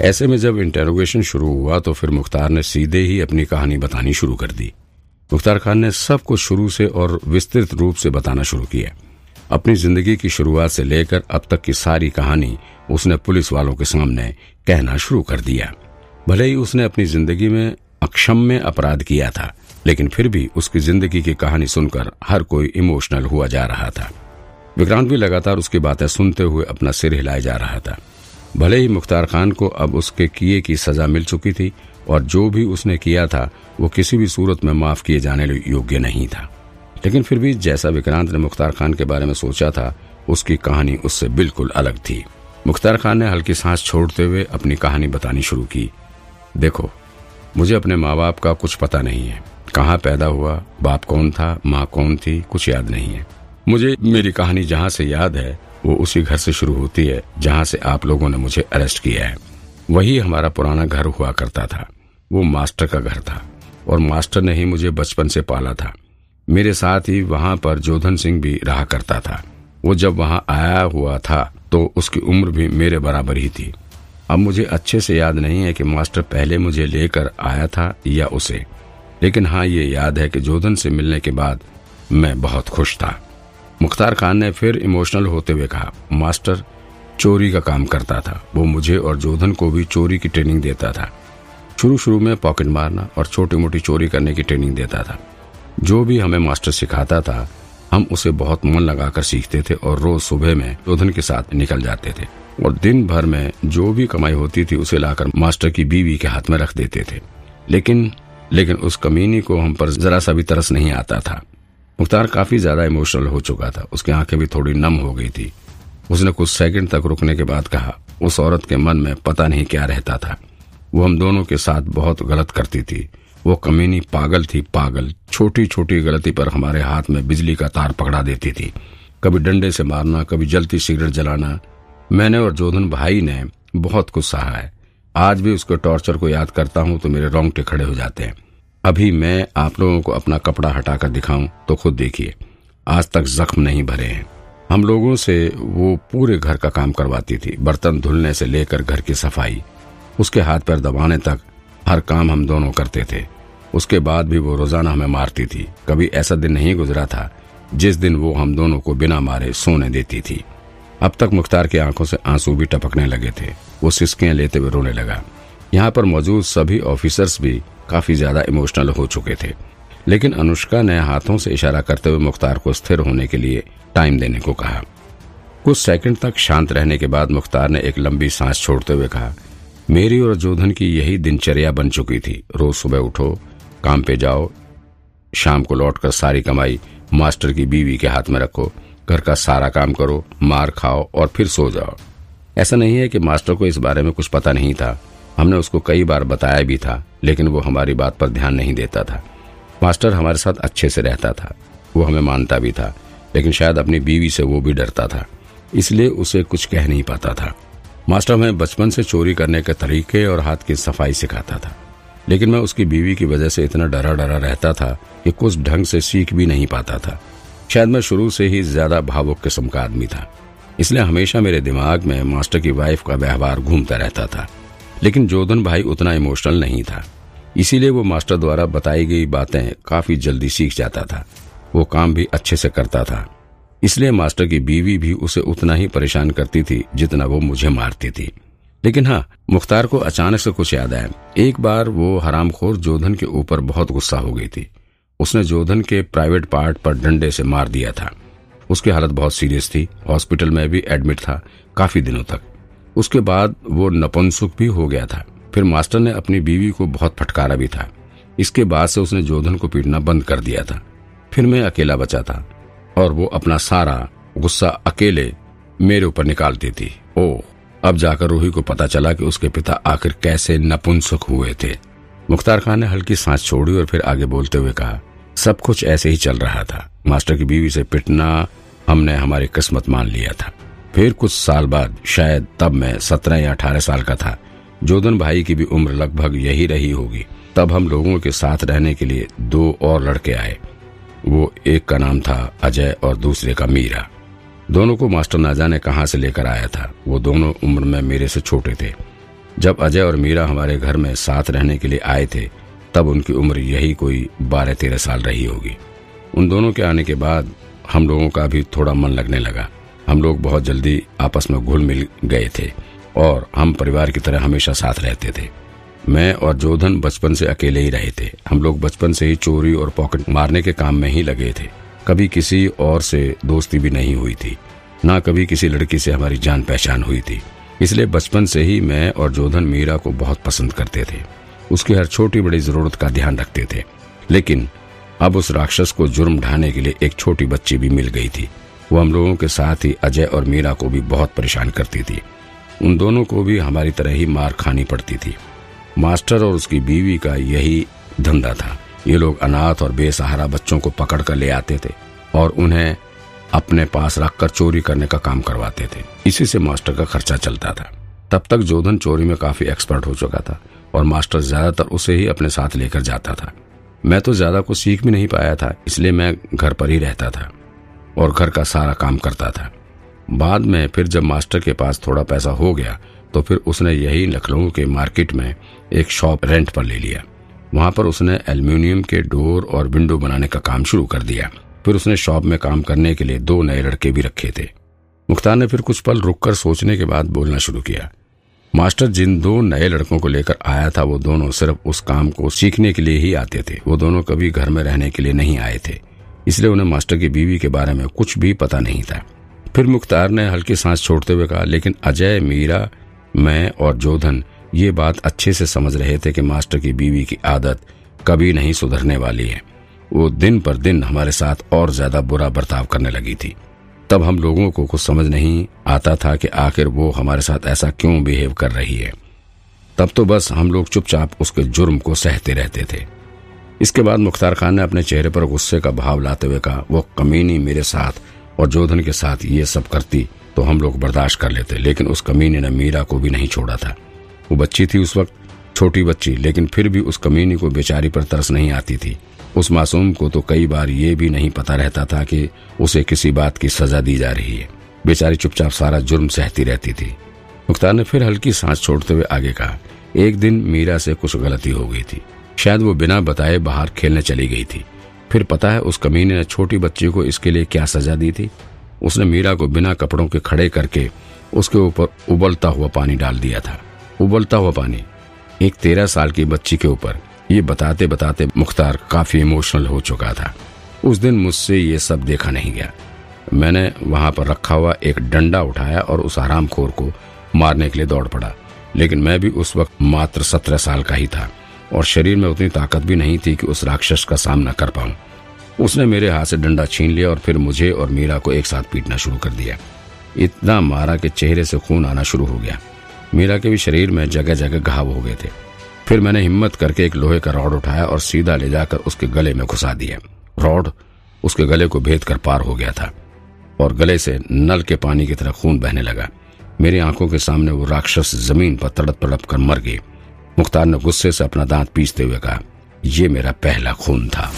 ऐसे में जब इंटेरोगेशन शुरू हुआ तो फिर मुख्तार ने सीधे ही अपनी कहानी बतानी शुरू कर दी। मुख्तार खान ने सब कुछ शुरू से और विस्तृत रूप से बताना शुरू किया। अपनी ज़िंदगी की शुरुआत से लेकर अब तक की सारी कहानी उसने पुलिस वालों के सामने कहना शुरू कर दिया। भले ही उसने अपनी ज़िंदगी में अक्षम्य अपराध किया था, लेकिन फिर भी उसकी ज़िंदगी की कहानी सुनकर हर कोई इमोशनल हुआ जा रहा था। विक्रांत भी लगातार उसकी बातें सुनते हुए अपना सिर हिलाए जा रहा था। भले ही मुख्तार खान को अब उसके किए की सजा मिल चुकी थी, और जो भी उसने किया था, वो किसी भी सूरत में माफ़ किए जाने योग्य नहीं था। लेकिन फिर भी जैसा विक्रांत ने मुख्तार खान के बारे में सोचा था, उसकी कहानी उससे बिल्कुल अलग थी। मुख्तार खान ने हल्की सांस छोड़ते हुए अपनी कहानी बतानी शुरू की। देखो, मुझे अपने माँ बाप का कुछ पता नहीं है। कहाँ पैदा हुआ, बाप कौन था, माँ कौन थी, कुछ याद नहीं है। मुझे मेरी कहानी जहाँ से याद है वो उसी घर से शुरू होती है, जहाँ से आप लोगों ने मुझे अरेस्ट किया है। वही हमारा पुराना घर हुआ करता था। वो मास्टर का घर था और मास्टर ने ही मुझे बचपन से पाला था। मेरे साथ ही वहाँ पर जोधन सिंह भी रहा करता था। वो जब वहाँ आया हुआ था तो उसकी उम्र भी मेरे बराबर ही थी। अब मुझे अच्छे से याद नहीं है कि मास्टर पहले मुझे लेकर आया था या उसे। लेकिन हाँ ये याद है कि जोधन से मिलने के बाद मैं बहुत खुश था। मुख्तार खान ने फिर इमोशनल होते हुए कहा, मास्टर, चोरी का काम करता था। वो मुझे और जोधन को भी चोरी की ट्रेनिंग देता था। शुरू शुरू में पॉकेट मारना और छोटी मोटी चोरी करने की ट्रेनिंग देता था। जो भी हमें मास्टर सिखाता था, हम उसे बहुत मन लगाकर सीखते थे और रोज सुबह में जोधन के साथ निकल जाते थे और दिन भर में जो भी कमाई होती थी, उसे लाकर मास्टर की बीवी के हाथ में रख देते थे। लेकिन लेकिन उस कमीनी को हम पर जरा सा भी तरस नहीं आता था। मुख्तार काफ़ी ज़्यादा इमोशनल हो चुका था। उसकी आँखें भी थोड़ी नम हो गई थी। उसने कुछ सेकंड तक रुकने के बाद कहा, उस औरत के मन में पता नहीं क्या रहता था। वो हम दोनों के साथ बहुत गलत करती थी। वो कमीनी पागल थी, पागल। छोटी छोटी गलती पर हमारे हाथ में बिजली का तार पकड़ा देती थी। कभी डंडे से मारना, कभी जलती सिगरेट जलाना। मैंने और जोधन भाई ने बहुत कुछ सहा है। आज भी उसके टॉर्चर को याद करता हूँ तो मेरे रोंगटे खड़े हो जाते हैं। अभी मैं आप लोगों को अपना कपड़ा हटाकर दिखाऊँ तो खुद देखिए, आज तक जख्म नहीं भरे हैं। हम लोगों से वो पूरे घर का काम करवाती थी, बर्तन धुलने से लेकर घर की सफ़ाई। उसके हाथ पैर दबाने तक हर काम हम दोनों करते थे। उसके बाद भी वो रोज़ाना हमें मारती थी। कभी ऐसा दिन नहीं गुजरा था जिस दिन वो हम दोनों को बिना मारे सोने देती थी। अब तक मुख्तार की आँखों से आँसू भी टपकने लगे थे। वो सिस्कियाँ लेते हुए रोने लगा। यहाँ पर मौजूद सभी ऑफिसर्स भी काफ़ी ज़्यादा इमोशनल हो चुके थे। लेकिन अनुष्का ने हाथों से इशारा करते हुए मुख्तार को स्थिर होने के लिए टाइम देने को कहा। कुछ सेकंड तक शांत रहने के बाद मुख्तार ने एक लंबी सांस छोड़ते हुए कहा, मेरी और जोधन की यही दिनचर्या बन चुकी थी। रोज सुबह उठो, काम पे जाओ, शाम को लौटकर सारी कमाई मास्टर की बीवी के हाथ में रखो, घर का सारा काम करो, मार खाओ और फिर सो जाओ। ऐसा नहीं है कि मास्टर को इस बारे में कुछ पता नहीं था। हमने उसको कई बार बताया भी था, लेकिन वो हमारी बात पर ध्यान नहीं देता था। मास्टर हमारे साथ अच्छे से रहता था, वो हमें मानता भी था, लेकिन शायद अपनी बीवी से वो भी डरता था, इसलिए उसे कुछ कह नहीं पाता था। मास्टर हमें बचपन से चोरी करने के तरीके और हाथ की सफ़ाई सिखाता था, लेकिन मैं उसकी बीवी की वजह से इतना डरा डरा रहता था कि कुछ ढंग से सीख भी नहीं पाता था। शायद मैं शुरू से ही ज़्यादा भावुक किस्म का आदमी था, इसलिए हमेशा मेरे दिमाग में मास्टर की वाइफ का व्यवहार घूमता रहता था। लेकिन जोधन भाई उतना इमोशनल नहीं था। इसीलिए वो मास्टर द्वारा बताई गई बातें काफ़ी जल्दी सीख जाता था। वो काम भी अच्छे से करता था। इसलिए मास्टर की बीवी भी उसे उतना ही परेशान करती थी जितना वो मुझे मारती थी। लेकिन हाँ मुख्तार को अचानक से कुछ याद आया। एक बार वो हरामखोर जोधन के ऊपर बहुत गुस्सा हो गई थी। उसने जोधन के प्राइवेट पार्ट पर डंडे से मार दिया था। उसकी हालत बहुत सीरियस थी। हॉस्पिटल में भी एडमिट था काफ़ी दिनों तक। उसके बाद वो नपुंसुक भी हो गया था। फिर मास्टर ने अपनी बीवी को बहुत फटकारा भी था। इसके बाद से उसने जोधन को पीटना बंद कर दिया था। फिर मैं अकेला बचा था और वो अपना सारा गुस्सा अकेले मेरे ऊपर निकालती थी। ओ अब जाकर रूही को पता चला कि उसके पिता आखिर कैसे नपुंसक हुए थे। मुख्तार खान ने हल्की सांस छोड़ी और फिर आगे बोलते हुए कहा, सब कुछ ऐसे ही चल रहा था। मास्टर की बीवी से पिटना हमने हमारी किस्मत मान लिया था। फिर कुछ साल बाद, शायद तब मैं सत्रह या अठारह साल का था जोधन भाई की भी उम्र लगभग यही रही होगी। तब हम लोगों के साथ रहने के लिए दो और लड़के आए। वो एक का नाम था अजय और दूसरे का मीरा। दोनों को मास्टर नाजा ने कहा से लेकर आया था, वो दोनों उम्र में मेरे से छोटे थे। जब अजय और मीरा हमारे घर में साथ रहने के लिए आए थे, तब उनकी उम्र यही कोई बारह तेरह साल रही होगी। उन दोनों के आने के बाद हम लोगों का भी थोड़ा मन लगने लगा। हम लोग बहुत जल्दी आपस में घुल मिल गए थे और हम परिवार की तरह हमेशा साथ रहते थे। मैं और जोधन बचपन से अकेले ही रहे थे। हम लोग बचपन से ही चोरी और पॉकेट मारने के काम में ही लगे थे। कभी किसी और से दोस्ती भी नहीं हुई थी। ना कभी किसी लड़की से हमारी जान पहचान हुई थी। इसलिए बचपन से ही मैं और जोधन मीरा को बहुत पसंद करते थे। उसकी हर छोटी बड़ी ज़रूरत का ध्यान रखते थे। लेकिन अब उस राक्षस को जुर्म ढाने के लिए एक छोटी बच्ची भी मिल गई थी। वो हम लोगों के साथ ही अजय और मीरा को भी बहुत परेशान करती थी। उन दोनों को भी हमारी तरह ही मार खानी पड़ती थी। मास्टर और उसकी बीवी का यही धंधा था। ये लोग अनाथ और बेसहारा बच्चों को पकड़ कर ले आते थे और उन्हें अपने पास रखकर चोरी करने का काम करवाते थे। इसी से मास्टर का खर्चा चलता था। तब तक जोधन चोरी में काफ़ी एक्सपर्ट हो चुका था और मास्टर ज़्यादातर उसे ही अपने साथ लेकर जाता था। मैं तो ज़्यादा कुछ सीख भी नहीं पाया था, इसलिए मैं घर पर ही रहता था। और घर का सारा काम करता था। बाद में फिर जब मास्टर के पास थोड़ा पैसा हो गया तो फिर उसने यही लखनऊ के मार्केट में एक शॉप रेंट पर ले लिया। वहाँ पर उसने एल्यूमिनियम के डोर और विंडो बनाने का काम शुरू कर दिया। फिर उसने शॉप में काम करने के लिए दो नए लड़के भी रखे थे। मुख्तार ने फिर कुछ पल रुककर सोचने के बाद बोलना शुरू किया। मास्टर जिन दो नए लड़कों को लेकर आया था, वो दोनों सिर्फ़ उस काम को सीखने के लिए ही आते थे। वो दोनों कभी घर में रहने के लिए नहीं आए थे। इसलिए उन्हें मास्टर की बीवी के बारे में कुछ भी पता नहीं था। फिर मुख्तार ने हल्की सांस छोड़ते हुए कहा, लेकिन अजय, मीरा, मैं और जोधन ये बात अच्छे से समझ रहे थे कि मास्टर की बीवी की आदत कभी नहीं सुधरने वाली है। वो दिन पर दिन हमारे साथ और ज़्यादा बुरा बर्ताव करने लगी थी। तब हम लोगों को कुछ समझ नहीं आता था कि आखिर वो हमारे साथ ऐसा क्यों बिहेव कर रही है। तब तो बस हम लोग चुपचाप उसके जुर्म को सहते रहते थे। इसके बाद मुख्तार खान ने अपने चेहरे पर गुस्से का भाव लाते हुए कहा, वो कमीनी मेरे साथ और जोधन के साथ ये सब करती तो हम लोग बर्दाश्त कर लेते, लेकिन उस कमीने ने मीरा को भी नहीं छोड़ा था। वो बच्ची थी उस वक्त, छोटी बच्ची, लेकिन फिर भी उस कमीनी को बेचारी पर तरस नहीं आती थी। उस मासूम को तो कई बार ये भी नहीं पता रहता था कि उसे किसी बात की सजा दी जा रही है। बेचारी चुपचाप सारा जुर्म सहती रहती थी। मुख्तार ने फिर हल्की सांस छोड़ते हुए आगे कहा, एक दिन मीरा से कुछ गलती हो गई थी। शायद वो बिना बताए बाहर खेलने चली गई थी। फिर पता है उस कमीने ने छोटी बच्ची को इसके लिए क्या सजा दी थी? उसने मीरा को बिना कपड़ों के खड़े करके उसके ऊपर उबलता हुआ पानी डाल दिया था। उबलता हुआ पानी। एक तेरह साल की बच्ची के ऊपर। ये बताते बताते मुख्तार काफ़ी इमोशनल हो चुका था। उस दिन मुझसे ये सब देखा नहीं गया। मैंने वहाँ पर रखा हुआ एक डंडा उठाया और उस हरामखोर को मारने के लिए दौड़ पड़ा। लेकिन मैं भी उस वक्त मात्र सत्रह साल का ही था। और शरीर में उतनी ताकत भी नहीं थी कि उस राक्षस का सामना कर पाऊँ। उसने मेरे हाथ से डंडा छीन लिया और फिर मुझे और मीरा को एक साथ पीटना शुरू कर दिया। इतना मारा कि चेहरे से खून आना शुरू हो गया। मीरा के भी शरीर में जगह जगह घाव हो गए थे। फिर मैंने हिम्मत करके एक लोहे का रॉड उठाया और सीधा ले जाकर उसके गले में घुसा दिया। रॉड उसके गले को भेद कर पार हो गया था और गले से नल के पानी की तरह खून बहने लगा। मेरी आँखों के सामने वो राक्षस ज़मीन पर तड़प तड़प कर मर गई। मुख्तार ने गुस्से से अपना दांत पीसते हुए कहा यह मेरा पहला खून था।